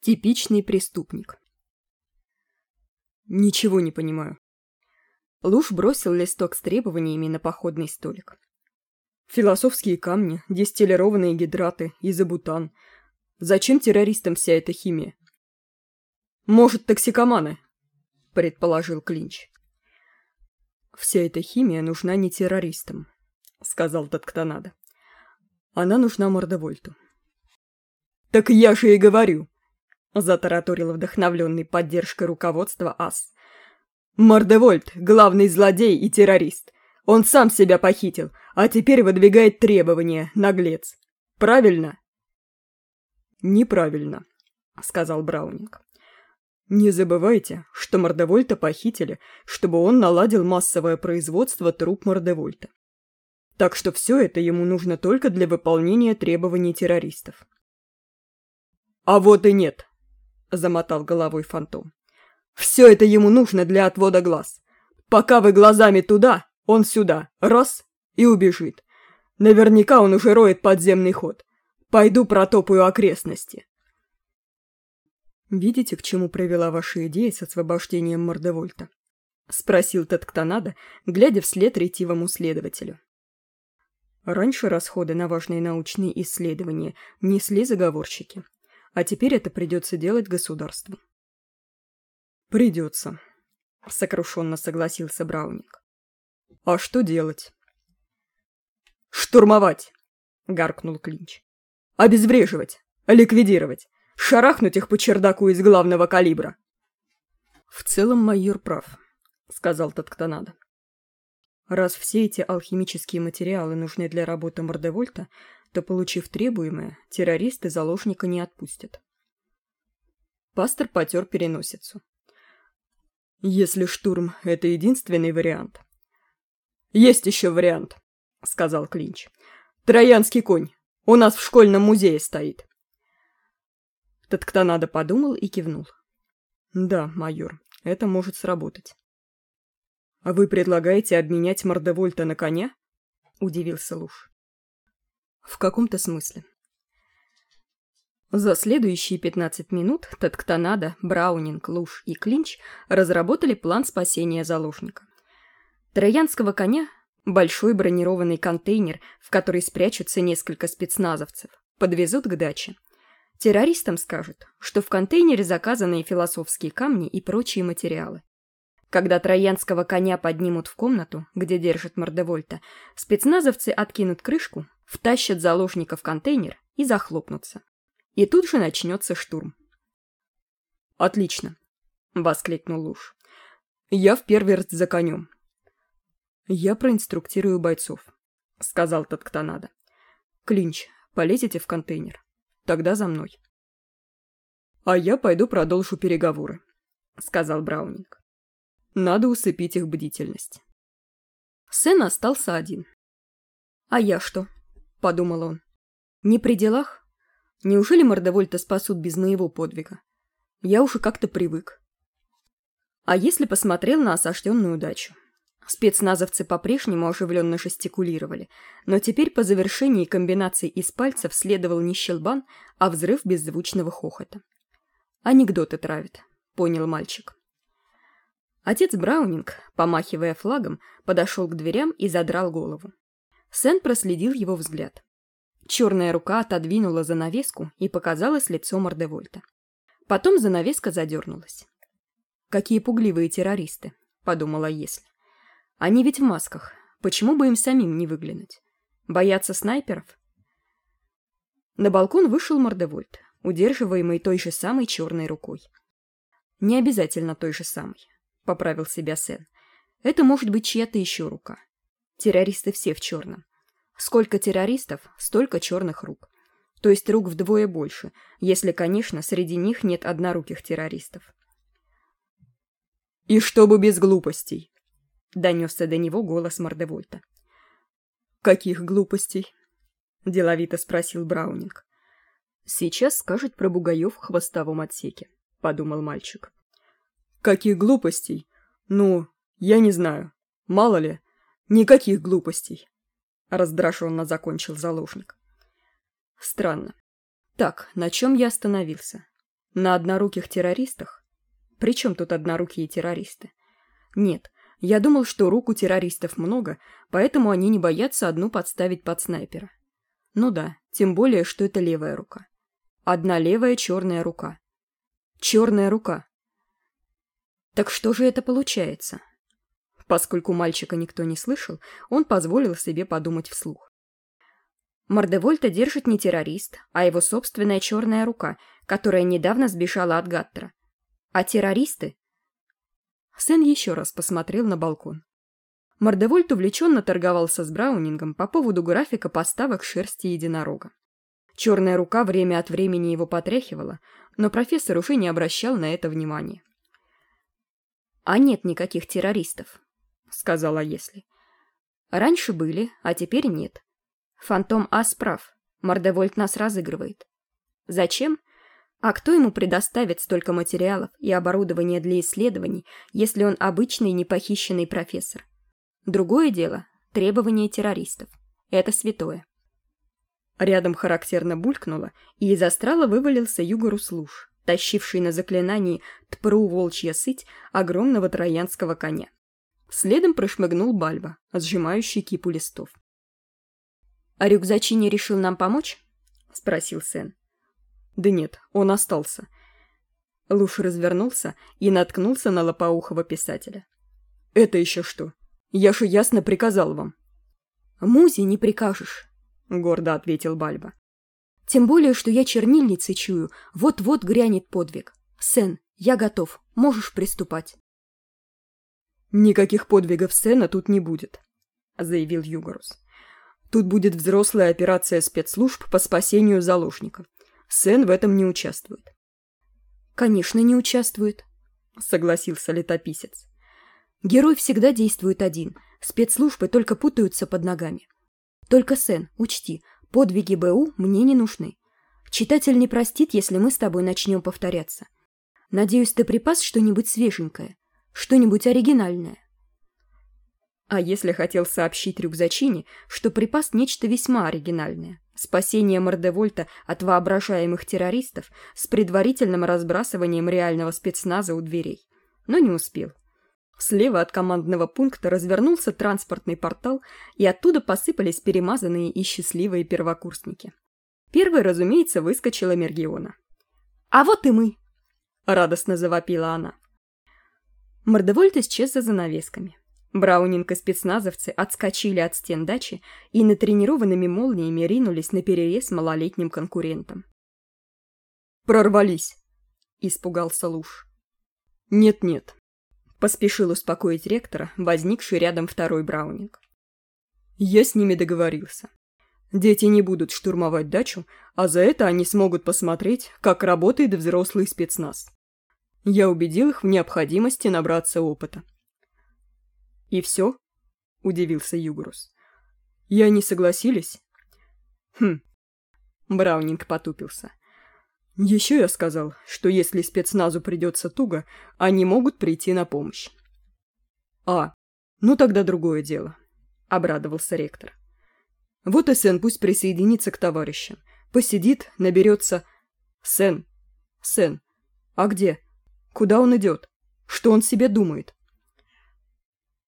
Типичный преступник. Ничего не понимаю. Луж бросил листок с требованиями на походный столик. Философские камни, дистиллированные гидраты, изобутан. Зачем террористам вся эта химия? Может, токсикоманы? Предположил Клинч. Вся эта химия нужна не террористам, сказал Татканада. Она нужна Мордовольту. Так я же и говорю, — затараторил вдохновленный поддержкой руководства ас. «Мордевольт — главный злодей и террорист. Он сам себя похитил, а теперь выдвигает требования, наглец. Правильно?» «Неправильно», — сказал Браунинг. «Не забывайте, что Мордевольта похитили, чтобы он наладил массовое производство труп Мордевольта. Так что все это ему нужно только для выполнения требований террористов». «А вот и нет», — замотал головой фантом. «Все это ему нужно для отвода глаз. Пока вы глазами туда, он сюда. Раз — и убежит. Наверняка он уже роет подземный ход. Пойду протопаю окрестности». «Видите, к чему привела ваша идея с освобождением Мордевольта?» — спросил Тетктонада, глядя вслед ретивому следователю. Раньше расходы на важные научные исследования несли заговорщики, а теперь это придется делать государству. «Придется», — сокрушенно согласился Браунинг. «А что делать?» «Штурмовать!» — гаркнул Клинч. «Обезвреживать! Ликвидировать! Шарахнуть их по чердаку из главного калибра!» «В целом майор прав», — сказал Татканада. «Раз все эти алхимические материалы нужны для работы Мордевольта, то, получив требуемое, террористы заложника не отпустят. Пастор потер переносицу. «Если штурм — это единственный вариант...» «Есть еще вариант», — сказал Клинч. «Троянский конь. У нас в школьном музее стоит». Тот кто надо подумал и кивнул. «Да, майор, это может сработать». «А вы предлагаете обменять Мордовольта на коня?» — удивился Луж. В каком-то смысле. За следующие 15 минут Татктонада, Браунинг, Луш и Клинч разработали план спасения заложника. Троянского коня – большой бронированный контейнер, в который спрячутся несколько спецназовцев, подвезут к даче. Террористам скажут, что в контейнере заказаны философские камни и прочие материалы. Когда троянского коня поднимут в комнату, где держат Мордевольта, спецназовцы откинут крышку втащат заложника в контейнер и захлопнутся. И тут же начнется штурм. «Отлично!» — воскликнул Луж. «Я в первый раз за конем». «Я проинструктирую бойцов», — сказал тот кто надо. «Клинч, полезете в контейнер. Тогда за мной». «А я пойду продолжу переговоры», — сказал Браунинг. «Надо усыпить их бдительность». Сэн остался один. «А я что?» — подумал он. «Не при делах? Неужели Мордовольта спасут без моего подвига? Я уже как-то привык». А если посмотрел на осажденную дачу? Спецназовцы по-прежнему оживленно жестикулировали, но теперь по завершении комбинации из пальцев следовал не щелбан, а взрыв беззвучного хохота. «Анекдоты травят», — понял мальчик. Отец Браунинг, помахивая флагом, подошел к дверям и задрал голову. Сэн проследил его взгляд. Черная рука отодвинула занавеску и показалось лицо Мордевольта. Потом занавеска задернулась. «Какие пугливые террористы», — подумала Если. «Они ведь в масках. Почему бы им самим не выглянуть? Боятся снайперов?» На балкон вышел Мордевольт, удерживаемый той же самой черной рукой. «Не обязательно той же самой», — поправил себя Сэн. «Это может быть чья-то еще рука. Террористы все в черном. Сколько террористов, столько черных рук. То есть рук вдвое больше, если, конечно, среди них нет одноруких террористов. «И чтобы без глупостей!» — донесся до него голос Мордевольта. «Каких глупостей?» — деловито спросил Браунинг. «Сейчас скажет про бугаев в хвостовом отсеке», — подумал мальчик. «Каких глупостей? Ну, я не знаю. Мало ли, Никаких глупостей. Раздраженно закончил заложник. Странно. Так, на чем я остановился? На одноруких террористах? Причем тут однорукие террористы? Нет, я думал, что рук у террористов много, поэтому они не боятся одну подставить под снайпера. Ну да, тем более, что это левая рука. Одна левая черная рука. Черная рука. Так что же это получается? Поскольку мальчика никто не слышал, он позволил себе подумать вслух. Мордевольта держит не террорист, а его собственная черная рука, которая недавно сбежала от Гаттера. А террористы Сэн еще раз посмотрел на балкон. Мордевольт увлеченно торговался с Браунингом по поводу графика поставок шерсти единорога. Черная рука время от времени его потряхивала, но профессор уже не обращал на это внимания. «А нет никаких террористов», — сказала Если. «Раньше были, а теперь нет. Фантом Ас прав. Мордевольт нас разыгрывает. Зачем? А кто ему предоставит столько материалов и оборудования для исследований, если он обычный непохищенный профессор? Другое дело – требования террористов. Это святое. Рядом характерно булькнуло, и из астрала вывалился Югорус Луж, тащивший на заклинании «Тпру волчья сыть» огромного троянского коня. Следом прошмыгнул Бальба, сжимающий кипу листов. «А рюкзачи решил нам помочь?» — спросил Сен. Да нет, он остался. Луш развернулся и наткнулся на лопоухого писателя. «Это еще что? Я же ясно приказал вам». «Музе не прикажешь», — гордо ответил Бальба. «Тем более, что я чернильницей чую, вот-вот грянет подвиг. Сен, я готов, можешь приступать». «Никаких подвигов Сена тут не будет», — заявил Югорус. «Тут будет взрослая операция спецслужб по спасению заложников. Сен в этом не участвует. «Конечно, не участвует», — согласился летописец. «Герой всегда действует один, спецслужбы только путаются под ногами. Только, Сен, учти, подвиги БУ мне не нужны. Читатель не простит, если мы с тобой начнем повторяться. Надеюсь, ты припас что-нибудь свеженькое, что-нибудь оригинальное». А если хотел сообщить рюкзачине, что припас нечто весьма оригинальное, спасение Мордевольта от воображаемых террористов с предварительным разбрасыванием реального спецназа у дверей. Но не успел. Слева от командного пункта развернулся транспортный портал, и оттуда посыпались перемазанные и счастливые первокурсники. Первой, разумеется, выскочила Мергиона. «А вот и мы!» — радостно завопила она. Мордевольт исчез за занавесками. Браунинг и спецназовцы отскочили от стен дачи и натренированными молниями ринулись на перерез малолетним конкурентам. «Прорвались!» — испугался Луж. «Нет-нет», — поспешил успокоить ректора, возникший рядом второй Браунинг. «Я с ними договорился. Дети не будут штурмовать дачу, а за это они смогут посмотреть, как работает взрослый спецназ. Я убедил их в необходимости набраться опыта. «И все?» — удивился Югрус. «И они согласились?» «Хм». Браунинг потупился. «Еще я сказал, что если спецназу придется туго, они могут прийти на помощь». «А, ну тогда другое дело», — обрадовался ректор. «Вот и Сен пусть присоединится к товарищам. Посидит, наберется... Сен, Сен, а где? Куда он идет? Что он себе думает?»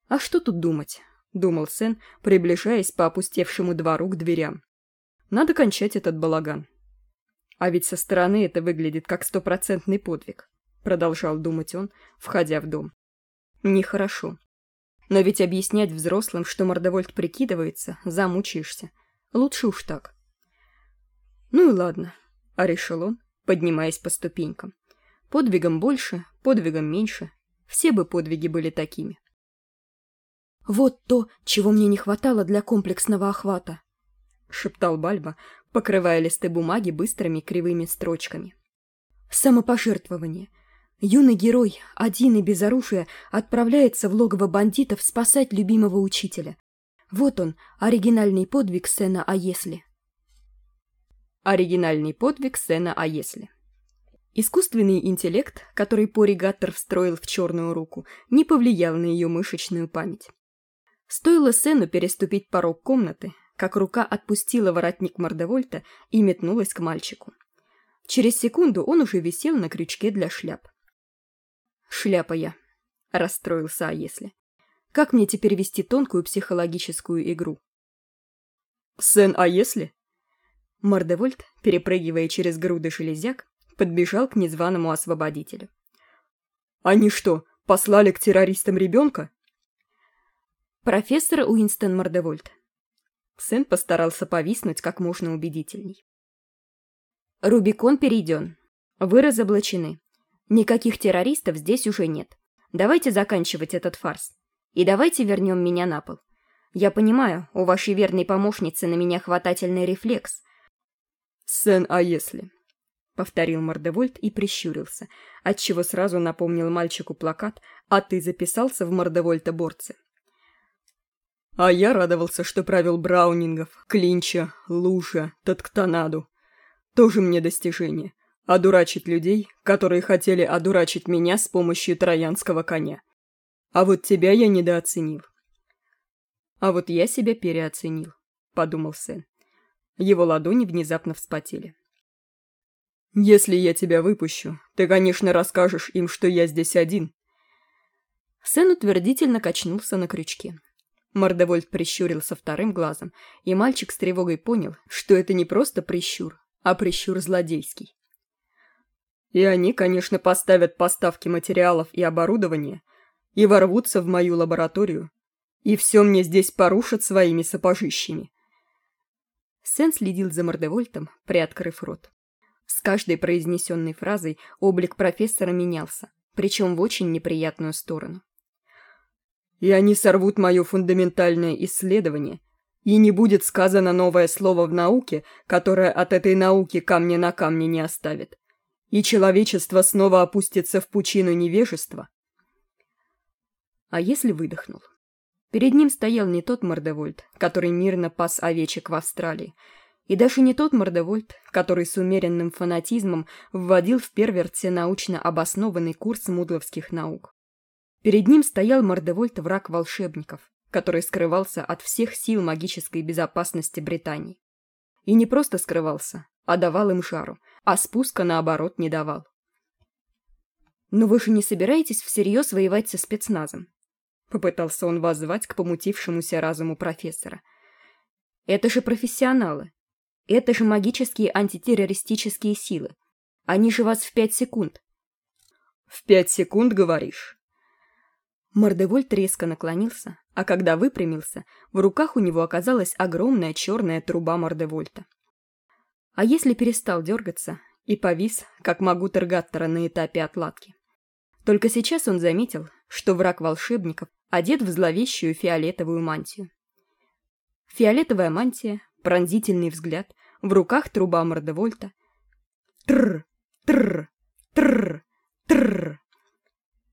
«А что тут думать?» — думал Сен, приближаясь по опустевшему двору к дверям. «Надо кончать этот балаган». «А ведь со стороны это выглядит как стопроцентный подвиг», — продолжал думать он, входя в дом. «Нехорошо. Но ведь объяснять взрослым, что Мордовольт прикидывается, замучаешься. Лучше уж так». «Ну и ладно», — а решил он, поднимаясь по ступенькам. «Подвигом больше, подвигом меньше. Все бы подвиги были такими». «Вот то, чего мне не хватало для комплексного охвата», — шептал Бальба, покрывая листы бумаги быстрыми кривыми строчками. «Самопожертвование. Юный герой, один и без оружия, отправляется в логово бандитов спасать любимого учителя. Вот он, оригинальный подвиг Сена «А если?». Оригинальный подвиг Сена «А если?». Искусственный интеллект, который Пори Гаттер встроил в черную руку, не повлиял на ее мышечную память. Стоило Сену переступить порог комнаты, как рука отпустила воротник Мордевольта и метнулась к мальчику. Через секунду он уже висел на крючке для шляп. «Шляпа я», — расстроился «а если». «Как мне теперь вести тонкую психологическую игру?» «Сен, а если?» Перепрыгивая через груды железяк, подбежал к незваному освободителю. «Они что, послали к террористам ребенка?» «Профессор Уинстон Мордевольт». Сэн постарался повиснуть как можно убедительней. «Рубикон перейден. Вы разоблачены. Никаких террористов здесь уже нет. Давайте заканчивать этот фарс. И давайте вернем меня на пол. Я понимаю, у вашей верной помощницы на меня хватательный рефлекс. Сэн, а если? Повторил Мордевольт и прищурился, отчего сразу напомнил мальчику плакат «А ты записался в Мордевольта-борце». А я радовался, что правил Браунингов, Клинча, Лужа, Татктонаду. Тоже мне достижение. Одурачить людей, которые хотели одурачить меня с помощью троянского коня. А вот тебя я недооценил. А вот я себя переоценил, подумал Сэн. Его ладони внезапно вспотели. «Если я тебя выпущу, ты, конечно, расскажешь им, что я здесь один». Сэн утвердительно качнулся на крючке. Мордовольт прищурился вторым глазом, и мальчик с тревогой понял, что это не просто прищур, а прищур злодейский. И они, конечно, поставят поставки материалов и оборудования и ворвутся в мою лабораторию, и все мне здесь порушат своими сапожищами. Сен следил за Мордевольтом, приоткрыв рот. С каждой произнесенной фразой облик профессора менялся, причем в очень неприятную сторону. «И они сорвут мое фундаментальное исследование, и не будет сказано новое слово в науке, которое от этой науки камня на камне не оставит, и человечество снова опустится в пучину невежества». А если выдохнул? Перед ним стоял не тот Мордевольт, который мирно пас овечек в Австралии, и даже не тот Мордевольт, который с умеренным фанатизмом вводил в перверте научно обоснованный курс мудловских наук. Перед ним стоял Мордевольт враг волшебников, который скрывался от всех сил магической безопасности Британии. И не просто скрывался, а давал им жару, а спуска, наоборот, не давал. «Но вы же не собираетесь всерьез воевать со спецназом?» Попытался он воззвать к помутившемуся разуму профессора. «Это же профессионалы. Это же магические антитеррористические силы. Они же вас в пять секунд». «В пять секунд, говоришь?» Мордевольт резко наклонился, а когда выпрямился, в руках у него оказалась огромная черная труба Мордевольта. А если перестал дергаться и повис, как могу Тергаттера на этапе отладки? Только сейчас он заметил, что враг волшебников одет в зловещую фиолетовую мантию. Фиолетовая мантия, пронзительный взгляд, в руках труба мордовольта. Тррр, тррр, тррр, тррр.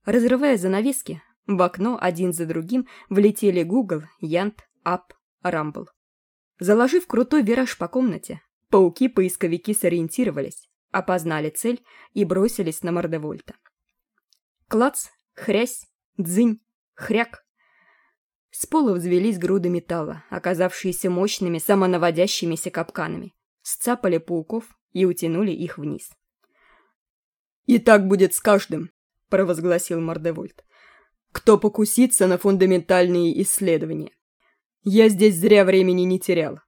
Разрывая занавески, в окно один за другим влетели Google, Янт, Ап, Рамбл. Заложив крутой вираж по комнате, пауки-поисковики сориентировались, опознали цель и бросились на мордовольта. Клац, хрясь, дзынь, Хряк! С пола взвелись груды металла, оказавшиеся мощными самонаводящимися капканами, сцапали пауков и утянули их вниз. «И так будет с каждым», — провозгласил Мордевольт. «Кто покусится на фундаментальные исследования? Я здесь зря времени не терял.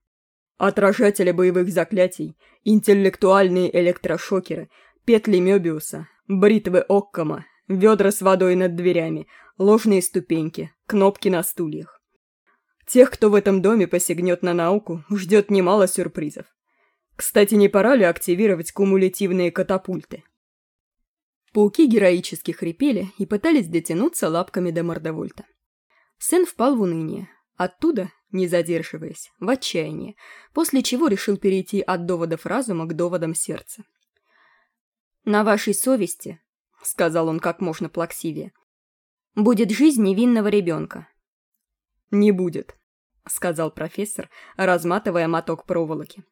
Отражатели боевых заклятий, интеллектуальные электрошокеры, петли Мёбиуса, бритвы Оккома, ведра с водой над дверями, ложные ступеньки, кнопки на стульях. Тех, кто в этом доме посягнет на науку, ждет немало сюрпризов. Кстати, не пора ли активировать кумулятивные катапульты? Пауки героически хрипели и пытались дотянуться лапками до мордовольта. Сэн впал в уныние. Оттуда, не задерживаясь, в отчаяние, после чего решил перейти от доводов разума к доводам сердца. «На вашей совести», — сказал он как можно плаксивее, будет жизнь невинного ребенка. «Не будет», — сказал профессор, разматывая моток проволоки.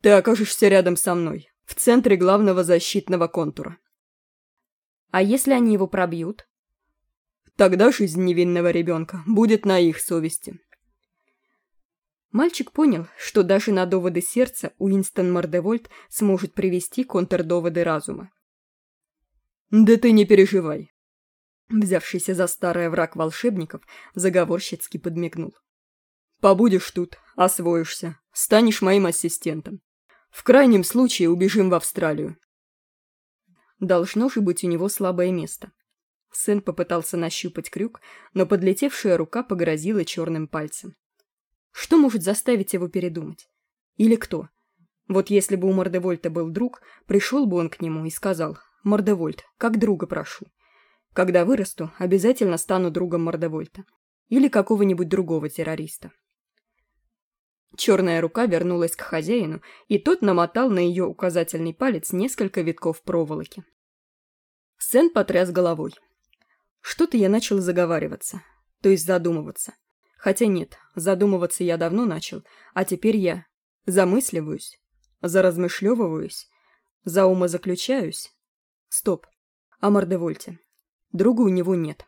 «Ты окажешься рядом со мной, в центре главного защитного контура». «А если они его пробьют?» «Тогда жизнь невинного ребенка будет на их совести». Мальчик понял, что даже на доводы сердца Уинстон Мордевольт сможет привести контрдоводы разума. «Да ты не переживай!» Взявшийся за старый враг волшебников, заговорщицки подмигнул. «Побудешь тут, освоишься, станешь моим ассистентом. В крайнем случае убежим в Австралию». Должно же быть у него слабое место. Сын попытался нащупать крюк, но подлетевшая рука погрозила черным пальцем. Что может заставить его передумать? Или кто? Вот если бы у Мордевольта был друг, пришел бы он к нему и сказал «Мордевольт, как друга прошу». Когда вырасту, обязательно стану другом Мордевольта. Или какого-нибудь другого террориста. Черная рука вернулась к хозяину, и тот намотал на ее указательный палец несколько витков проволоки. Сен потряс головой. Что-то я начал заговариваться, то есть задумываться. Хотя нет, задумываться я давно начал, а теперь я замысливаюсь, заразмышлевываюсь, заумозаключаюсь. Стоп. О Мордевольте. Друга у него нет.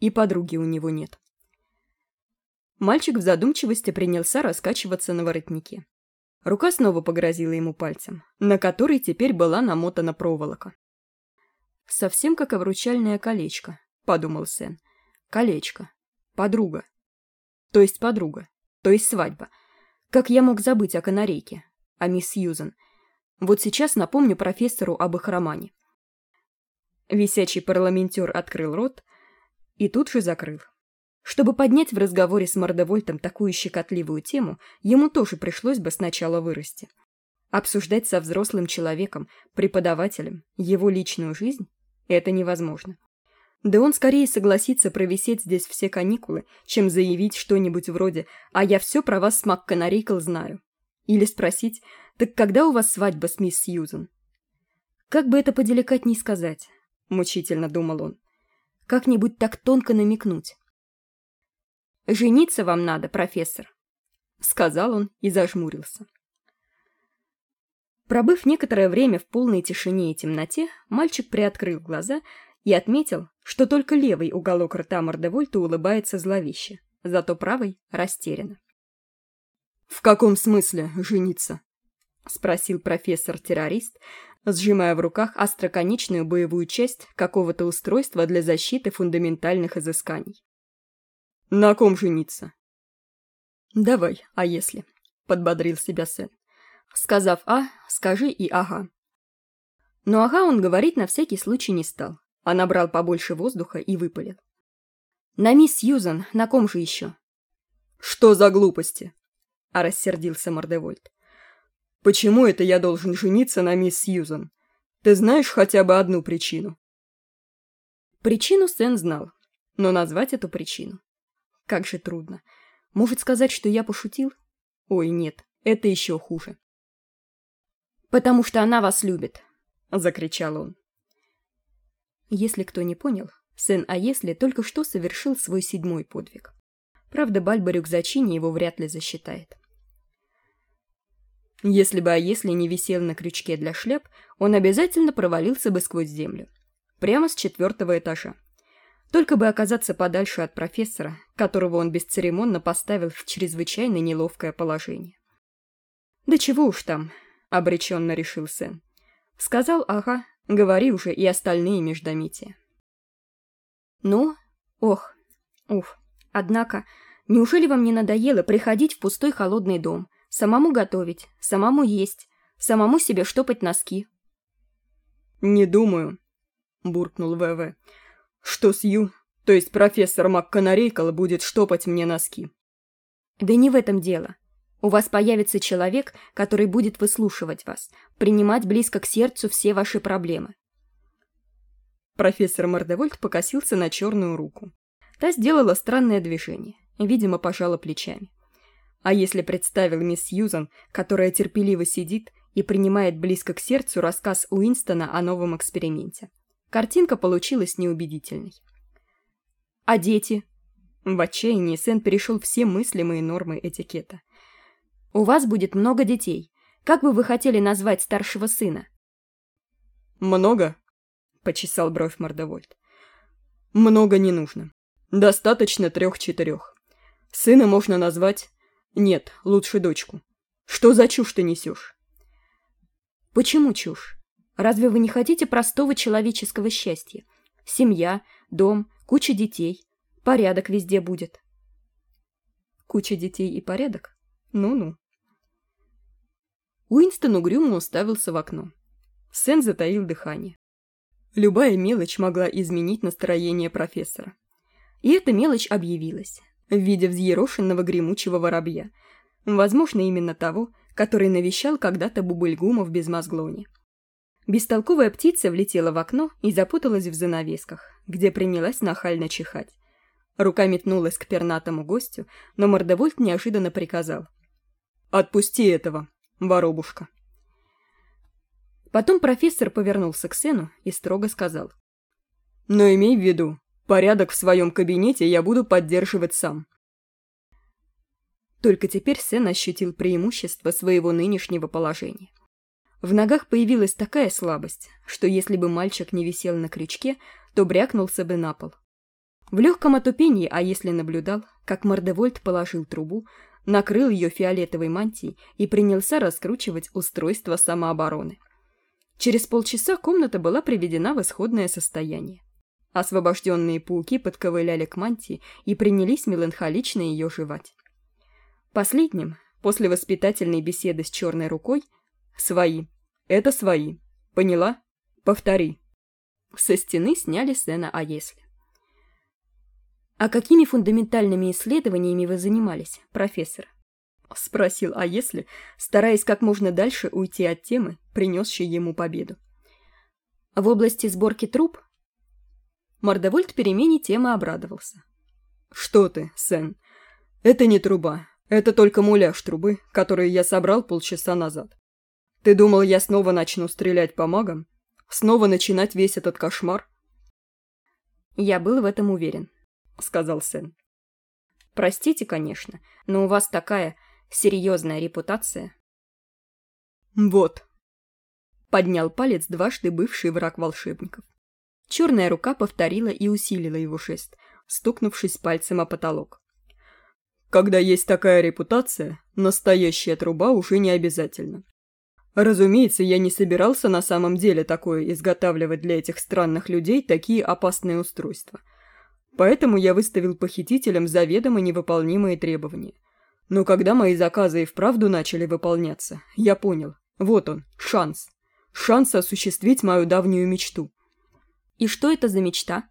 И подруги у него нет. Мальчик в задумчивости принялся раскачиваться на воротнике. Рука снова погрозила ему пальцем, на который теперь была намотана проволока. «Совсем как обручальное колечко», — подумал Сен. «Колечко. Подруга. То есть подруга. То есть свадьба. Как я мог забыть о канарейке? О мисс Сьюзен? Вот сейчас напомню профессору об их романе. Висячий парламентер открыл рот и тут же закрыл. Чтобы поднять в разговоре с Мордовольтом такую щекотливую тему, ему тоже пришлось бы сначала вырасти. Обсуждать со взрослым человеком, преподавателем, его личную жизнь – это невозможно. Да он скорее согласится провисеть здесь все каникулы, чем заявить что-нибудь вроде «А я все про вас с МакКонарейкл знаю». Или спросить «Так когда у вас свадьба с мисс Сьюзен?» Как бы это поделикатней сказать, мучительно думал он. Как-нибудь так тонко намекнуть. «Жениться вам надо, профессор», — сказал он и зажмурился. Пробыв некоторое время в полной тишине и темноте, мальчик приоткрыл глаза и отметил, что только левый уголок рта Мордевольта улыбается зловеще, зато правый растерян. «В каком смысле жениться?» — спросил профессор-террорист, сжимая в руках остроконечную боевую часть какого-то устройства для защиты фундаментальных изысканий. «На ком жениться?» «Давай, а если?» — подбодрил себя Сен. Сказав «а», скажи и «ага». Но «ага» он говорить на всякий случай не стал а набрал побольше воздуха и выпалил. «На мисс Сьюзан, на ком же еще?» «Что за глупости?» — а рассердился Мордевольт. «Почему это я должен жениться на мисс Сьюзан? Ты знаешь хотя бы одну причину?» Причину Сэн знал, но назвать эту причину... Как же трудно. Может сказать, что я пошутил? Ой, нет, это еще хуже. «Потому что она вас любит!» — закричал он. Если кто не понял, сын А если только что совершил свой седьмой подвиг. Правда, Бальбарюк Зачини его вряд ли засчитает. Если бы А если не висел на крючке для шляп, он обязательно провалился бы сквозь землю. Прямо с четвертого этажа. Только бы оказаться подальше от профессора, которого он бесцеремонно поставил в чрезвычайно неловкое положение. «Да чего уж там», — обреченно решил Сэн. Сказал «ага», Говори уже и остальные междометия. Ну, ох, уф. Однако, неужели вам не надоело приходить в пустой холодный дом, самому готовить, самому есть, самому себе штопать носки? Не думаю, буркнул ВВ, что Сью, то есть профессор МакКонарейкал, будет штопать мне носки. Да не в этом дело. У вас появится человек, который будет выслушивать вас, принимать близко к сердцу все ваши проблемы. Профессор Мордевольт покосился на черную руку. Та сделала странное движение, видимо, пожала плечами. А если представил мисс Сьюзан, которая терпеливо сидит и принимает близко к сердцу рассказ Уинстона о новом эксперименте? Картинка получилась неубедительной. А дети? В отчаянии Сэн перешел все мыслимые нормы этикета – у вас будет много детей. Как бы вы хотели назвать старшего сына?» «Много?» — почесал бровь Мордовольт. «Много не нужно. Достаточно трех-четырех. Сына можно назвать Нет, лучше дочку. Что за чушь ты несешь? Почему чушь? Разве вы не хотите простого человеческого счастья? Семья, дом, куча детей. Порядок везде будет. Куча детей и порядок? Ну-ну. Уинстон угрюмо уставился в окно. Сэн затаил дыхание. Любая мелочь могла изменить настроение профессора. И эта мелочь объявилась в виде взъерошенного гремучего воробья. Возможно, именно того, который навещал когда-то Бубыльгума в Безмозглоне. Бестолковая птица влетела в окно и запуталась в занавесках, где принялась нахально чихать. Рука метнулась к пернатому гостю, но мордовольт неожиданно приказал. «Отпусти этого, воробушка». Потом профессор повернулся к Сену и строго сказал. «Но имей в виду, порядок в своем кабинете я буду поддерживать сам. Только теперь Сен ощутил преимущество своего нынешнего положения. В ногах появилась такая слабость, что если бы мальчик не висел на крючке, то брякнулся бы на пол. В легком отупении, а если наблюдал, как Мордевольт положил трубу, накрыл ее фиолетовой мантией и принялся раскручивать устройство самообороны. Через полчаса комната была приведена в исходное состояние. Освобожденные пауки подковыляли к мантии и принялись меланхолично ее жевать. Последним, после воспитательной беседы с черной рукой, свои. Это свои. Поняла? Повтори. Со стены сняли сцена «А если?». «А какими фундаментальными исследованиями вы занимались, профессор?» — спросил «А если?», стараясь как можно дальше уйти от темы, принесшей ему победу. «В области сборки труб?» Мордовольт перемене темы обрадовался. «Что ты, Сен? Это не труба, это только муляж трубы, который я собрал полчаса назад. Ты думал, я снова начну стрелять по магам? Снова начинать весь этот кошмар?» «Я был в этом уверен», — сказал Сэн. «Простите, конечно, но у вас такая серьезная репутация». «Вот», — поднял палец дважды бывший враг волшебников. Черная рука повторила и усилила его жест, стукнувшись пальцем о потолок. Когда есть такая репутация, настоящая труба уже не обязательно. Разумеется, я не собирался на самом деле такое изготавливать для этих странных людей такие опасные устройства. Поэтому я выставил похитителям заведомо невыполнимые требования. Но когда мои заказы и вправду начали выполняться, я понял, вот он, шанс. Шанс осуществить мою давнюю мечту. И что это за мечта?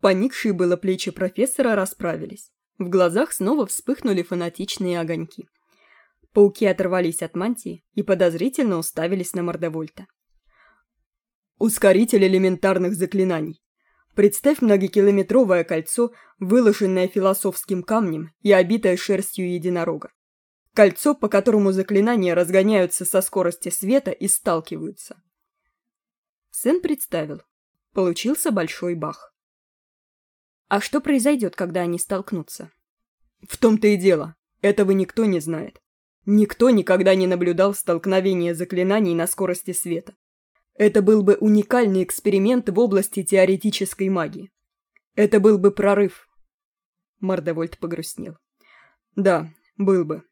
Поникшие было плечи профессора расправились. В глазах снова вспыхнули фанатичные огоньки. Пауки оторвались от мантии и подозрительно уставились на Мордовольта. Ускоритель элементарных заклинаний. Представь многокилометровое кольцо, выложенное философским камнем и обитое шерстью единорога. Кольцо, по которому заклинания разгоняются со скорости света и сталкиваются. Сэн представил. Получился большой бах. А что произойдет, когда они столкнутся? В том-то и дело. Этого никто не знает. Никто никогда не наблюдал столкновения заклинаний на скорости света. Это был бы уникальный эксперимент в области теоретической магии. Это был бы прорыв. Мордовольт погрустнел. Да, был бы.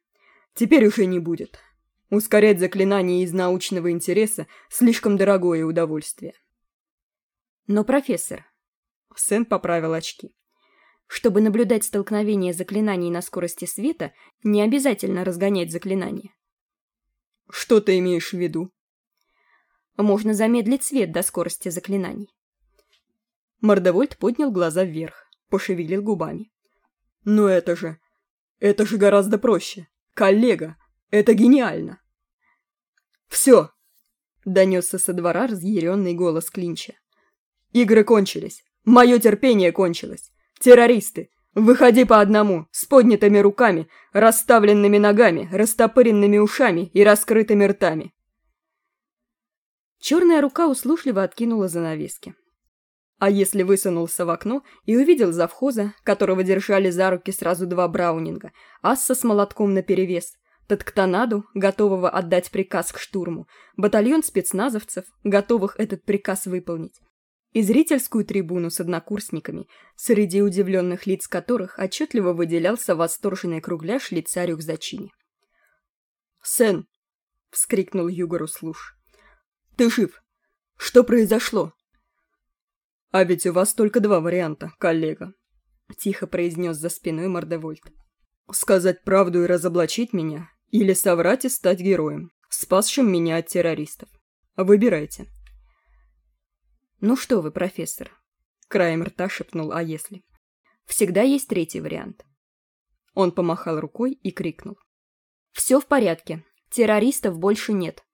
Теперь уже не будет. Ускорять заклинания из научного интереса – слишком дорогое удовольствие. Но, профессор, Сэн поправил очки. Чтобы наблюдать столкновение заклинаний на скорости света, не обязательно разгонять заклинания. Что ты имеешь в виду? Можно замедлить свет до скорости заклинаний. Мордовольт поднял глаза вверх, пошевелил губами. «Ну это же... это же гораздо проще. Коллега, это гениально!» «Все!» — донесся со двора разъяренный голос Клинча. «Игры кончились. Мое терпение кончилось. Террористы, выходи по одному, с поднятыми руками, расставленными ногами, растопыренными ушами и раскрытыми ртами. Черная рука услужливо откинула занавески. А если высунулся в окно и увидел завхоза, которого держали за руки сразу два браунинга, асса с молотком наперевес, Татканаду, готового отдать приказ к штурму, батальон спецназовцев, готовых этот приказ выполнить, и зрительскую трибуну с однокурсниками, среди удивленных лиц которых отчетливо выделялся восторженный кругляш лица рюкзачини. «Сен!» — вскрикнул Югору Слуш. «Ты жив! Что произошло?» «А ведь у вас только два варианта, коллега», — тихо произнес за спиной Мордевольт. «Сказать правду и разоблачить меня, или соврать и стать героем, спасшим меня от террористов. Выбирайте». «Ну что вы, профессор?» — краем рта шепнул «А если?» «Всегда есть третий вариант». Он помахал рукой и крикнул. «Все в порядке. Террористов больше нет.